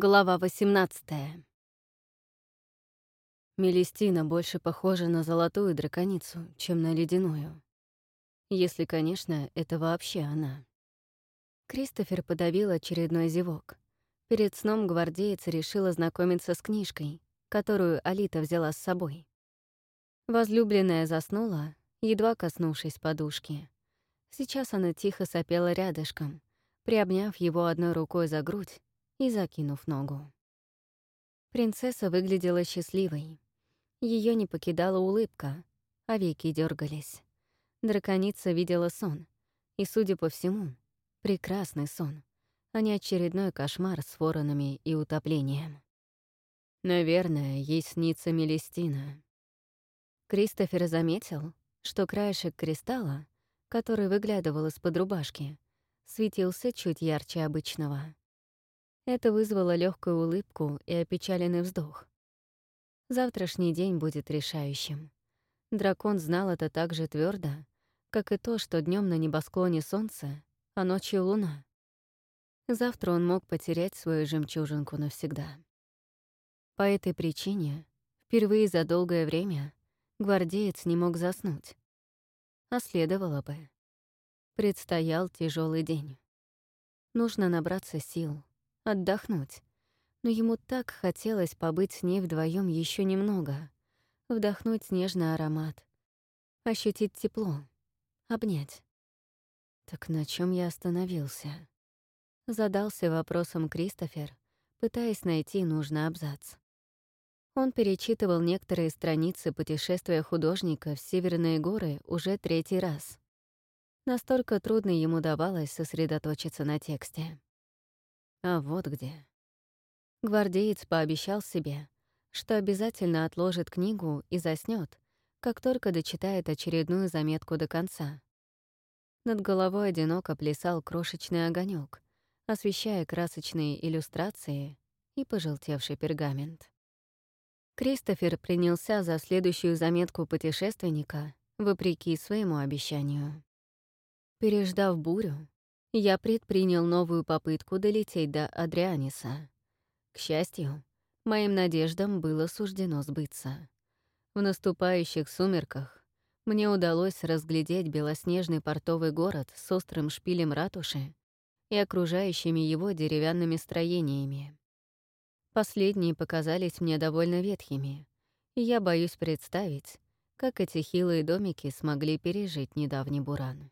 Глава 18 Мелистина больше похожа на золотую драконицу, чем на ледяную. Если, конечно, это вообще она. Кристофер подавил очередной зевок. Перед сном гвардеец решил ознакомиться с книжкой, которую Алита взяла с собой. Возлюбленная заснула, едва коснувшись подушки. Сейчас она тихо сопела рядышком, приобняв его одной рукой за грудь и закинув ногу. Принцесса выглядела счастливой. Ее не покидала улыбка, а веки дергались. Драконица видела сон, и, судя по всему, прекрасный сон, а не очередной кошмар с воронами и утоплением. Наверное, ей снится Мелестина. Кристофер заметил, что краешек кристалла, который выглядывал из-под рубашки, светился чуть ярче обычного. Это вызвало легкую улыбку и опечаленный вздох. Завтрашний день будет решающим. Дракон знал это так же твердо, как и то, что днем на небосклоне солнце, а ночью луна. Завтра он мог потерять свою жемчужинку навсегда. По этой причине, впервые за долгое время, гвардеец не мог заснуть. А следовало бы. Предстоял тяжелый день. Нужно набраться сил, отдохнуть. Но ему так хотелось побыть с ней вдвоем еще немного, вдохнуть нежный аромат, ощутить тепло, обнять. Так на чем я остановился? Задался вопросом Кристофер, пытаясь найти нужный абзац. Он перечитывал некоторые страницы путешествия художника в Северные горы уже третий раз. Настолько трудно ему давалось сосредоточиться на тексте. А вот где. Гвардеец пообещал себе, что обязательно отложит книгу и заснет, как только дочитает очередную заметку до конца. Над головой одиноко плясал крошечный огонек, освещая красочные иллюстрации и пожелтевший пергамент. Кристофер принялся за следующую заметку путешественника, вопреки своему обещанию. Переждав бурю, я предпринял новую попытку долететь до Адрианиса. К счастью, моим надеждам было суждено сбыться. В наступающих сумерках мне удалось разглядеть белоснежный портовый город с острым шпилем ратуши и окружающими его деревянными строениями. Последние показались мне довольно ветхими, и я боюсь представить, как эти хилые домики смогли пережить недавний буран.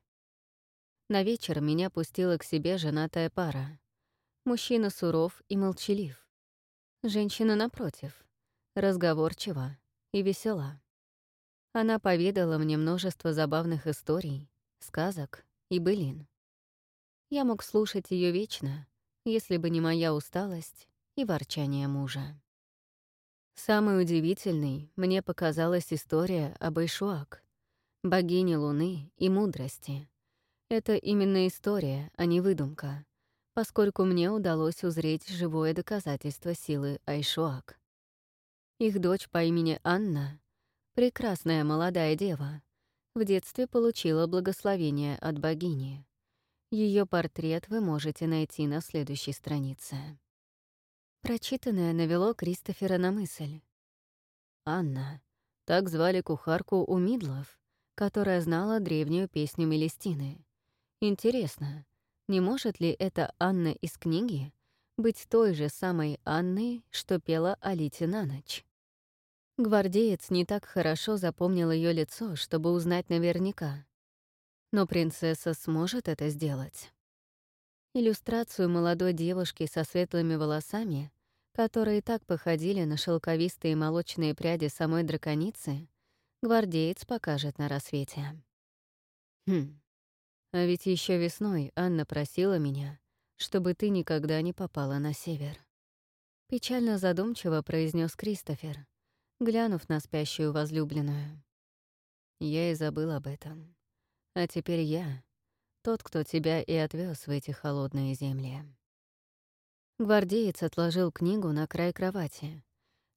На вечер меня пустила к себе женатая пара. Мужчина суров и молчалив. Женщина, напротив, разговорчива и весела. Она поведала мне множество забавных историй, сказок и былин. Я мог слушать ее вечно, если бы не моя усталость и ворчание мужа. Самой удивительной мне показалась история об Айшуак, богине Луны и мудрости, это именно история, а не выдумка, поскольку мне удалось узреть живое доказательство силы Айшуак. Их дочь по имени Анна, прекрасная молодая дева, в детстве получила благословение от богини. Ее портрет вы можете найти на следующей странице. Прочитанное навело Кристофера на мысль. Анна. Так звали кухарку у Мидлов, которая знала древнюю песню Мелестины. Интересно, не может ли эта Анна из книги быть той же самой Анной, что пела Алите на ночь? Гвардеец не так хорошо запомнил ее лицо, чтобы узнать наверняка. Но принцесса сможет это сделать. Иллюстрацию молодой девушки со светлыми волосами, которые так походили на шелковистые молочные пряди самой драконицы, гвардеец покажет на рассвете. Хм, а ведь еще весной Анна просила меня, чтобы ты никогда не попала на север. Печально задумчиво произнес Кристофер, глянув на спящую возлюбленную. Я и забыл об этом. А теперь я — тот, кто тебя и отвез в эти холодные земли. Гвардеец отложил книгу на край кровати.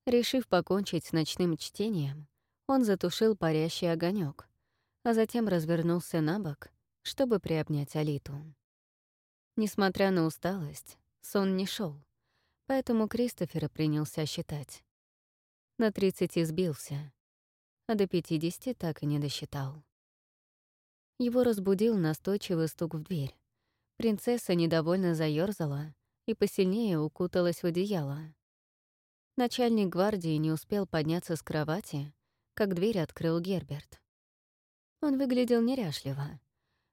Решив покончить с ночным чтением, он затушил парящий огонек, а затем развернулся на бок чтобы приобнять Алиту. Несмотря на усталость, сон не шел, Поэтому Кристофер принялся считать. На 30 сбился, а до 50 так и не досчитал. Его разбудил настойчивый стук в дверь. Принцесса недовольно заёрзала и посильнее укуталась в одеяло. Начальник гвардии не успел подняться с кровати, как дверь открыл Герберт. Он выглядел неряшливо.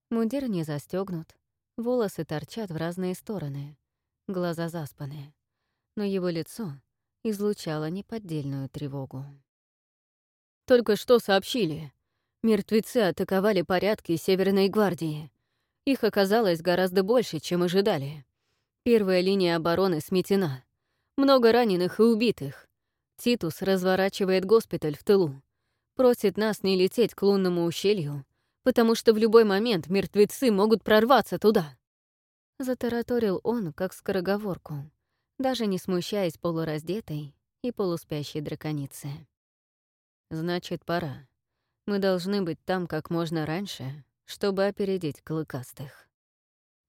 Мундир не застегнут, волосы торчат в разные стороны, глаза заспаны. Но его лицо излучало неподдельную тревогу. «Только что сообщили. Мертвецы атаковали порядки Северной гвардии. Их оказалось гораздо больше, чем ожидали. Первая линия обороны сметена. Много раненых и убитых. Титус разворачивает госпиталь в тылу. Просит нас не лететь к лунному ущелью, потому что в любой момент мертвецы могут прорваться туда. Затараторил он, как скороговорку, даже не смущаясь полураздетой и полуспящей драконицы. «Значит, пора. Мы должны быть там как можно раньше, чтобы опередить клыкастых.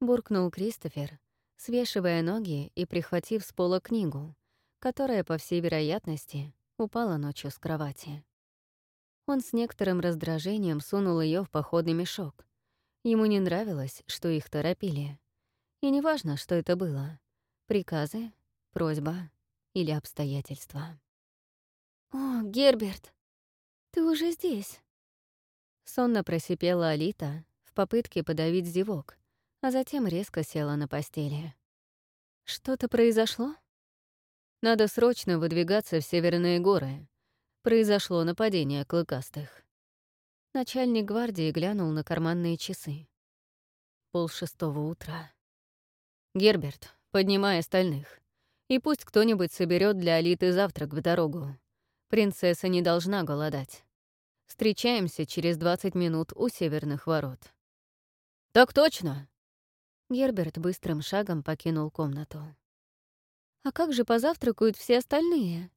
Буркнул Кристофер, свешивая ноги и прихватив с пола книгу, которая, по всей вероятности, упала ночью с кровати. Он с некоторым раздражением сунул ее в походный мешок. Ему не нравилось, что их торопили. И неважно, что это было — приказы, просьба или обстоятельства. «О, Герберт, ты уже здесь!» Сонно просипела Алита в попытке подавить зевок, а затем резко села на постели. «Что-то произошло?» «Надо срочно выдвигаться в Северные горы. Произошло нападение клыкастых». Начальник гвардии глянул на карманные часы. Пол шестого утра. «Герберт, поднимай остальных. И пусть кто-нибудь соберет для Алиты завтрак в дорогу. Принцесса не должна голодать». Встречаемся через 20 минут у северных ворот». «Так точно!» Герберт быстрым шагом покинул комнату. «А как же позавтракают все остальные?» —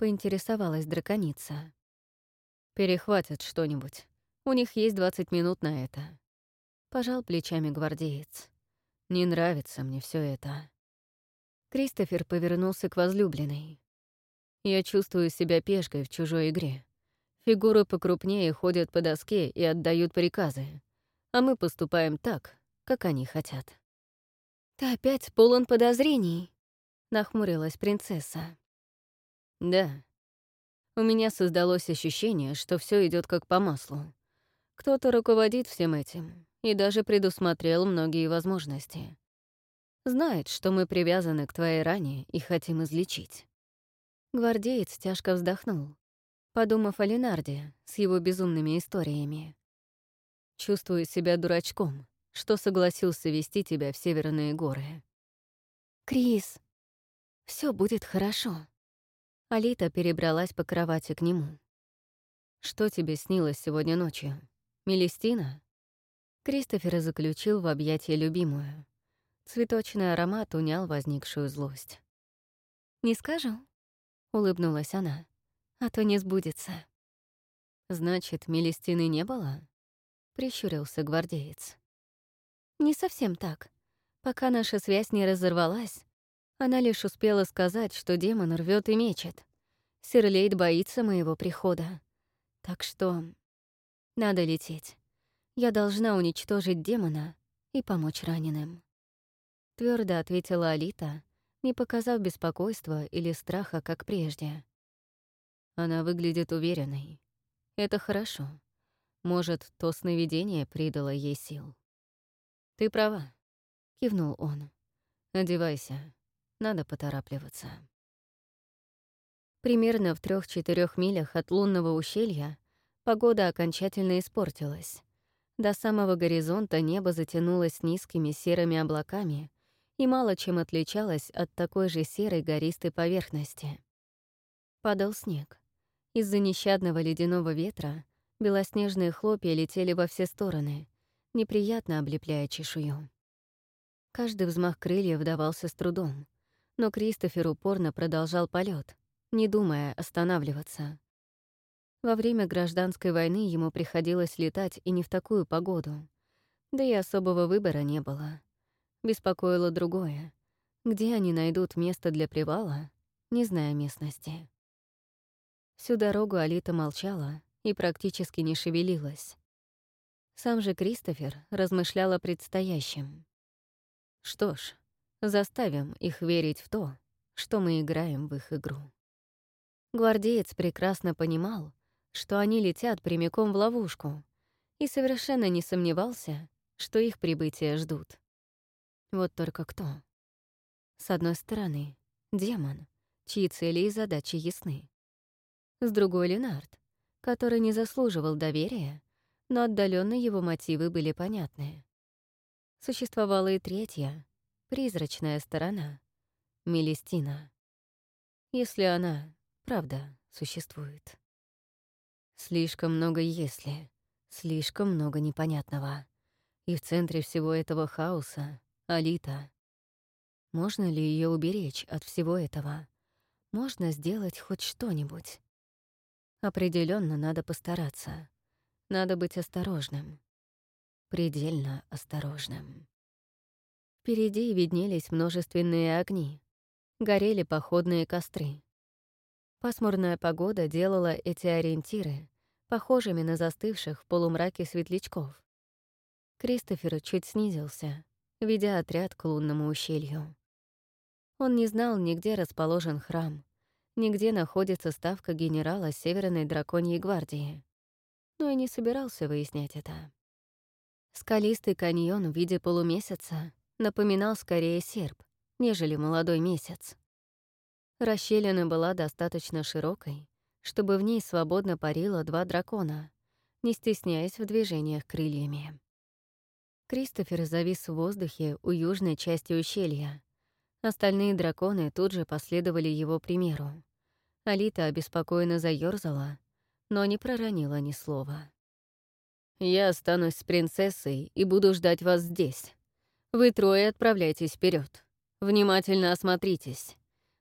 поинтересовалась драконица. «Перехватят что-нибудь. У них есть 20 минут на это». Пожал плечами гвардеец. «Не нравится мне все это». Кристофер повернулся к возлюбленной. «Я чувствую себя пешкой в чужой игре. Фигуры покрупнее ходят по доске и отдают приказы, а мы поступаем так, как они хотят. «Ты опять полон подозрений», — нахмурилась принцесса. «Да. У меня создалось ощущение, что все идет как по маслу. Кто-то руководит всем этим и даже предусмотрел многие возможности. Знает, что мы привязаны к твоей ране и хотим излечить». Гвардеец тяжко вздохнул, подумав о Ленарде с его безумными историями. Чувствую себя дурачком, что согласился вести тебя в Северные горы. «Крис, все будет хорошо». Алита перебралась по кровати к нему. «Что тебе снилось сегодня ночью? Мелестина?» Кристофер заключил в объятия любимую. Цветочный аромат унял возникшую злость. «Не скажу», — улыбнулась она а то не сбудется. «Значит, Мелестины не было?» — прищурился гвардеец. «Не совсем так. Пока наша связь не разорвалась, она лишь успела сказать, что демон рвет и мечет. Сирлейд боится моего прихода. Так что надо лететь. Я должна уничтожить демона и помочь раненым. Твердо ответила Алита, не показав беспокойства или страха, как прежде. Она выглядит уверенной. Это хорошо. Может, то сновидение придало ей сил. «Ты права», — кивнул он. «Одевайся. Надо поторапливаться». Примерно в трех-четырех милях от лунного ущелья погода окончательно испортилась. До самого горизонта небо затянулось низкими серыми облаками и мало чем отличалось от такой же серой гористой поверхности. Падал снег. Из-за нещадного ледяного ветра белоснежные хлопья летели во все стороны, неприятно облепляя чешую. Каждый взмах крыльев давался с трудом, но Кристофер упорно продолжал полет, не думая останавливаться. Во время гражданской войны ему приходилось летать и не в такую погоду, да и особого выбора не было. Беспокоило другое. Где они найдут место для привала, не зная местности? Всю дорогу Алита молчала и практически не шевелилась. Сам же Кристофер размышлял о предстоящем. Что ж, заставим их верить в то, что мы играем в их игру. Гвардеец прекрасно понимал, что они летят прямиком в ловушку, и совершенно не сомневался, что их прибытие ждут. Вот только кто? С одной стороны, демон, чьи цели и задачи ясны. С другой — Ленард, который не заслуживал доверия, но отдаленно его мотивы были понятны. Существовала и третья, призрачная сторона — Мелестина. Если она, правда, существует. Слишком много «если», слишком много непонятного. И в центре всего этого хаоса — Алита. Можно ли ее уберечь от всего этого? Можно сделать хоть что-нибудь? Определенно надо постараться. Надо быть осторожным. Предельно осторожным. Впереди виднелись множественные огни. Горели походные костры. Пасмурная погода делала эти ориентиры похожими на застывших в полумраке светлячков. Кристофер чуть снизился, ведя отряд к лунному ущелью. Он не знал, нигде расположен храм, нигде находится ставка генерала Северной Драконьей гвардии, но и не собирался выяснять это. Скалистый каньон в виде полумесяца напоминал скорее серп, нежели молодой месяц. Расщелина была достаточно широкой, чтобы в ней свободно парило два дракона, не стесняясь в движениях крыльями. Кристофер завис в воздухе у южной части ущелья. Остальные драконы тут же последовали его примеру. Алита обеспокоенно заёрзала, но не проронила ни слова. «Я останусь с принцессой и буду ждать вас здесь. Вы трое отправляйтесь вперед. Внимательно осмотритесь.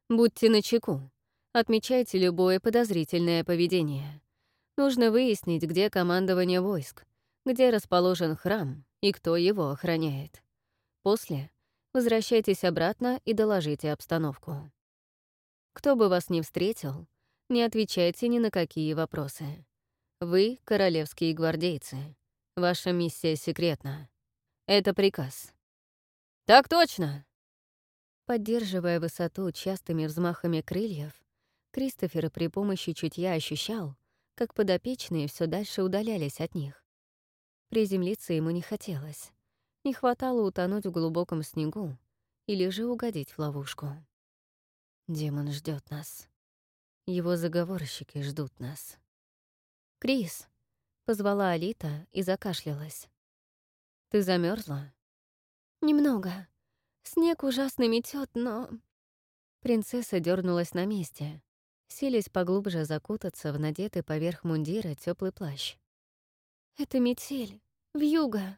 Будьте начеку. Отмечайте любое подозрительное поведение. Нужно выяснить, где командование войск, где расположен храм и кто его охраняет. После возвращайтесь обратно и доложите обстановку. Кто бы вас ни встретил, не отвечайте ни на какие вопросы. Вы — королевские гвардейцы. Ваша миссия секретна. Это приказ. «Так точно!» Поддерживая высоту частыми взмахами крыльев, Кристофер при помощи чутья ощущал, как подопечные все дальше удалялись от них. Приземлиться ему не хотелось. Не хватало утонуть в глубоком снегу или же угодить в ловушку. Демон ждет нас. Его заговорщики ждут нас. «Крис!» — позвала Алита и закашлялась. «Ты замерзла? «Немного. Снег ужасно метет, но...» Принцесса дернулась на месте, силясь поглубже закутаться в надетый поверх мундира теплый плащ. «Это метель, вьюга.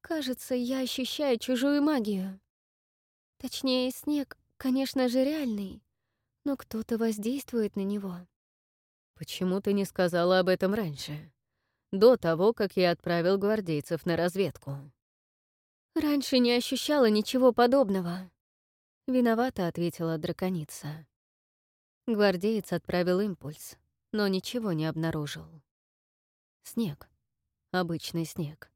Кажется, я ощущаю чужую магию. Точнее, снег, конечно же, реальный, но кто-то воздействует на него». «Почему ты не сказала об этом раньше? До того, как я отправил гвардейцев на разведку». «Раньше не ощущала ничего подобного», — виновато ответила драконица. Гвардеец отправил импульс, но ничего не обнаружил. Снег. Обычный снег.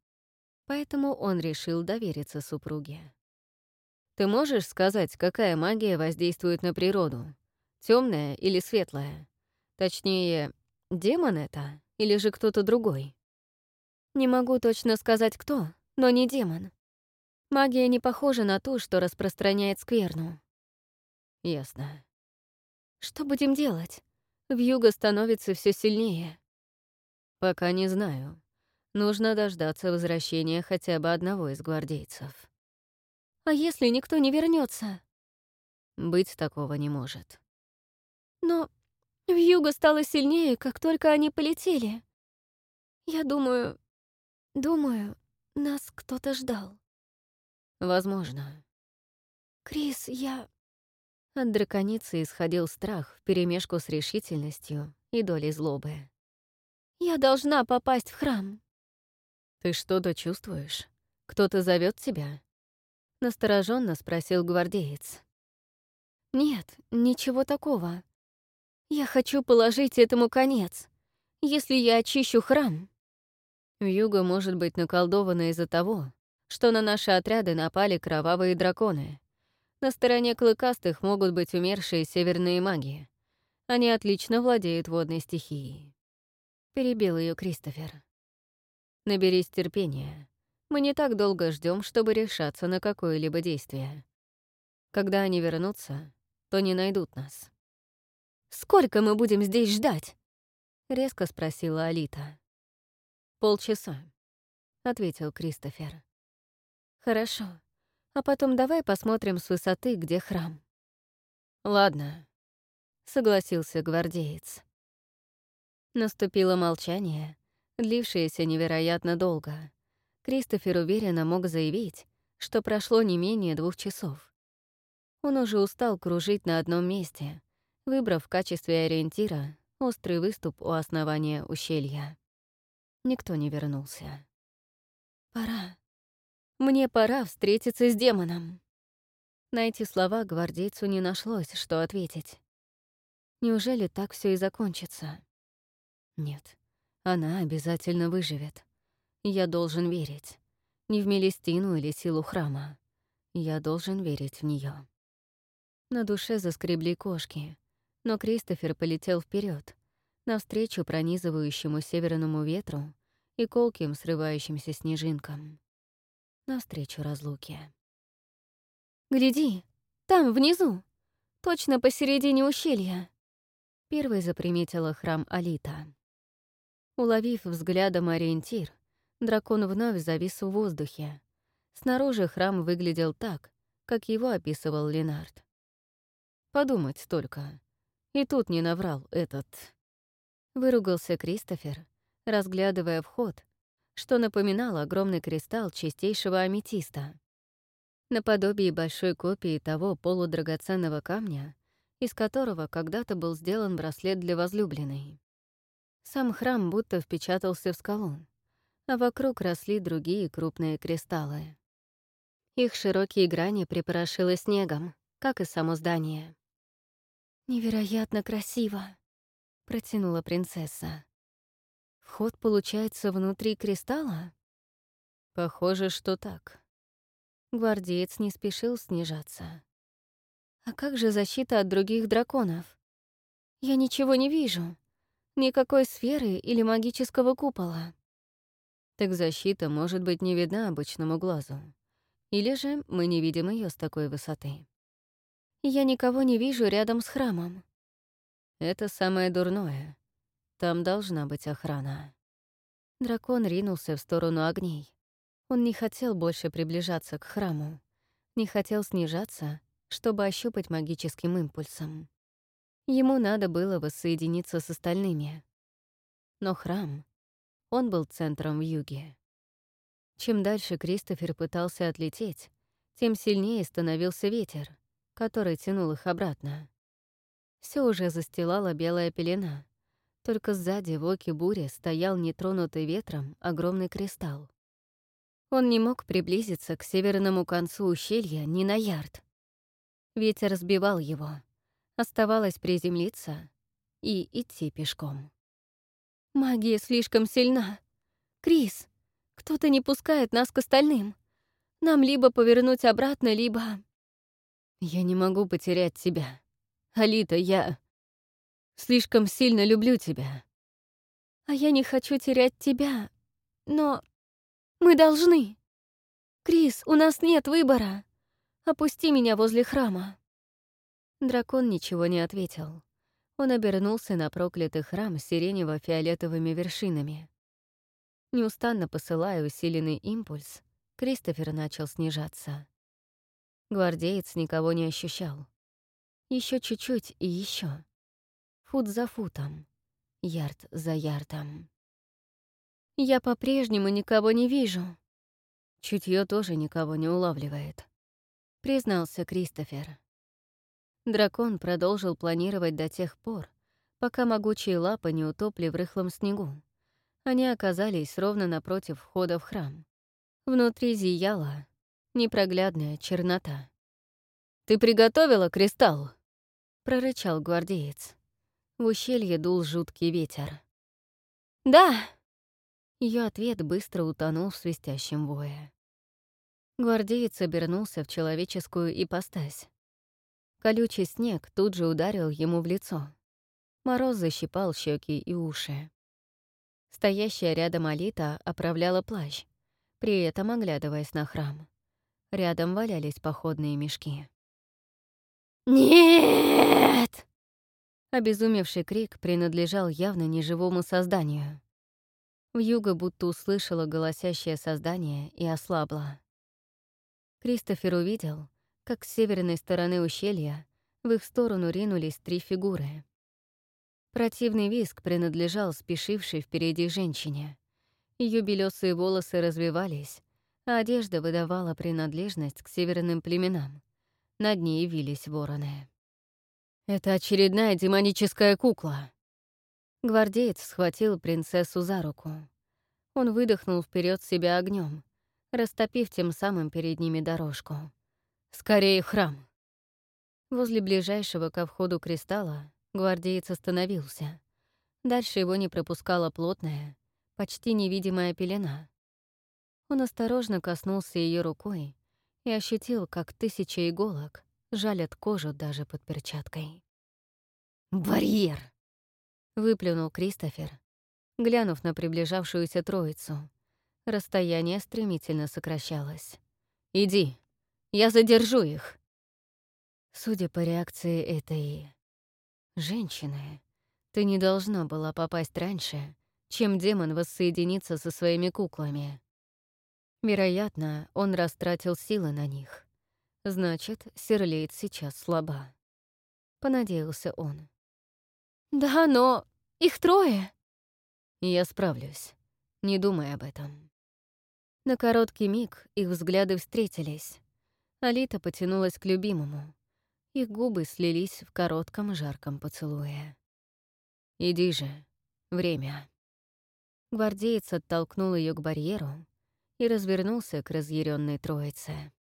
Поэтому он решил довериться супруге. «Ты можешь сказать, какая магия воздействует на природу? Темная или светлая? Точнее, демон это или же кто-то другой?» «Не могу точно сказать, кто, но не демон. Магия не похожа на ту, что распространяет скверну». «Ясно. Что будем делать? Вьюга становится все сильнее. Пока не знаю. Нужно дождаться возвращения хотя бы одного из гвардейцев. А если никто не вернется? Быть такого не может. Но Вьюга стала сильнее, как только они полетели. Я думаю... Думаю, нас кто-то ждал. Возможно. Крис, я... От драконицы исходил страх вперемешку с решительностью и долей злобы. «Я должна попасть в храм». «Ты что-то чувствуешь? Кто-то зовет тебя?» — настороженно спросил гвардеец. «Нет, ничего такого. Я хочу положить этому конец. Если я очищу храм...» Вьюга может быть наколдована из-за того, что на наши отряды напали кровавые драконы. На стороне клыкастых могут быть умершие северные маги. Они отлично владеют водной стихией. Перебил ее Кристофер. Наберись терпения. Мы не так долго ждем, чтобы решаться на какое-либо действие. Когда они вернутся, то не найдут нас. «Сколько мы будем здесь ждать?» — резко спросила Алита. «Полчаса», — ответил Кристофер. «Хорошо. А потом давай посмотрим с высоты, где храм». «Ладно», — согласился гвардеец. Наступило молчание, длившееся невероятно долго. Кристофер уверенно мог заявить, что прошло не менее двух часов. Он уже устал кружить на одном месте, выбрав в качестве ориентира острый выступ у основания ущелья. Никто не вернулся. «Пора. Мне пора встретиться с демоном». На эти слова гвардейцу не нашлось, что ответить. Неужели так все и закончится? Нет, она обязательно выживет. Я должен верить. Не в Мелестину или силу храма. Я должен верить в нее. На душе заскребли кошки, но Кристофер полетел вперед, навстречу пронизывающему северному ветру и колким срывающимся снежинкам. Навстречу разлуке. «Гляди, там, внизу, точно посередине ущелья!» Первой заприметила храм Алита. Уловив взглядом ориентир, дракон вновь завис в воздухе. Снаружи храм выглядел так, как его описывал Ленард. Подумать только. И тут не наврал этот... Выругался Кристофер, разглядывая вход, что напоминал огромный кристалл чистейшего аметиста. Наподобие большой копии того полудрагоценного камня, из которого когда-то был сделан браслет для возлюбленной. Сам храм будто впечатался в скалу, а вокруг росли другие крупные кристаллы. Их широкие грани припорошило снегом, как и само здание. «Невероятно красиво», — протянула принцесса. «Вход получается внутри кристалла?» «Похоже, что так». Гвардеец не спешил снижаться. «А как же защита от других драконов? Я ничего не вижу. Никакой сферы или магического купола. Так защита может быть не видна обычному глазу. Или же мы не видим ее с такой высоты. Я никого не вижу рядом с храмом. Это самое дурное. Там должна быть охрана. Дракон ринулся в сторону огней. Он не хотел больше приближаться к храму, не хотел снижаться, чтобы ощупать магическим импульсом. Ему надо было воссоединиться с остальными. Но храм, он был центром в юге. Чем дальше Кристофер пытался отлететь, тем сильнее становился ветер, который тянул их обратно. Все уже застилала белая пелена. Только сзади в оке бури стоял нетронутый ветром огромный кристалл. Он не мог приблизиться к северному концу ущелья ни на ярд. Ветер сбивал его. Оставалось приземлиться и идти пешком. «Магия слишком сильна. Крис, кто-то не пускает нас к остальным. Нам либо повернуть обратно, либо...» «Я не могу потерять тебя. Алита, я слишком сильно люблю тебя». «А я не хочу терять тебя, но мы должны. Крис, у нас нет выбора. Опусти меня возле храма». Дракон ничего не ответил. Он обернулся на проклятый храм с сиренево-фиолетовыми вершинами. Неустанно посылая усиленный импульс, Кристофер начал снижаться. Гвардеец никого не ощущал. Еще чуть-чуть и еще. Фут за футом, ярд за ярдом. Я по-прежнему никого не вижу. Чутье тоже никого не улавливает, признался Кристофер. Дракон продолжил планировать до тех пор, пока могучие лапы не утопли в рыхлом снегу. Они оказались ровно напротив входа в храм. Внутри зияло, непроглядная чернота. «Ты приготовила кристалл?» — прорычал гвардеец. В ущелье дул жуткий ветер. «Да!» Ее ответ быстро утонул в свистящем вое. Гвардеец обернулся в человеческую ипостась. Колючий снег тут же ударил ему в лицо. Мороз защипал щеки и уши. Стоящая рядом Алита оправляла плащ, при этом оглядываясь на храм. Рядом валялись походные мешки. «Нет!» Обезумевший крик принадлежал явно неживому созданию. Вьюга будто услышала голосящее создание и ослабла. Кристофер увидел, как с северной стороны ущелья в их сторону ринулись три фигуры. Противный виск принадлежал спешившей впереди женщине. Ее белесые волосы развивались, а одежда выдавала принадлежность к северным племенам. Над ней вились вороны. «Это очередная демоническая кукла!» Гвардеец схватил принцессу за руку. Он выдохнул вперед себя огнем, растопив тем самым перед ними дорожку. «Скорее храм!» Возле ближайшего ко входу кристалла гвардеец остановился. Дальше его не пропускала плотная, почти невидимая пелена. Он осторожно коснулся ее рукой и ощутил, как тысяча иголок жалят кожу даже под перчаткой. «Барьер!» — выплюнул Кристофер, глянув на приближавшуюся троицу. Расстояние стремительно сокращалось. «Иди, я задержу их!» Судя по реакции этой... женщины, ты не должна была попасть раньше, чем демон воссоединится со своими куклами. Вероятно, он растратил силы на них. Значит, Серлейт сейчас слаба. Понадеялся он. «Да, но их трое!» «Я справлюсь. Не думай об этом». На короткий миг их взгляды встретились. Алита потянулась к любимому. Их губы слились в коротком жарком поцелуе. «Иди же. Время». Гвардеец оттолкнул ее к барьеру и развернулся к разъяренной троице.